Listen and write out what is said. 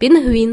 пінгвін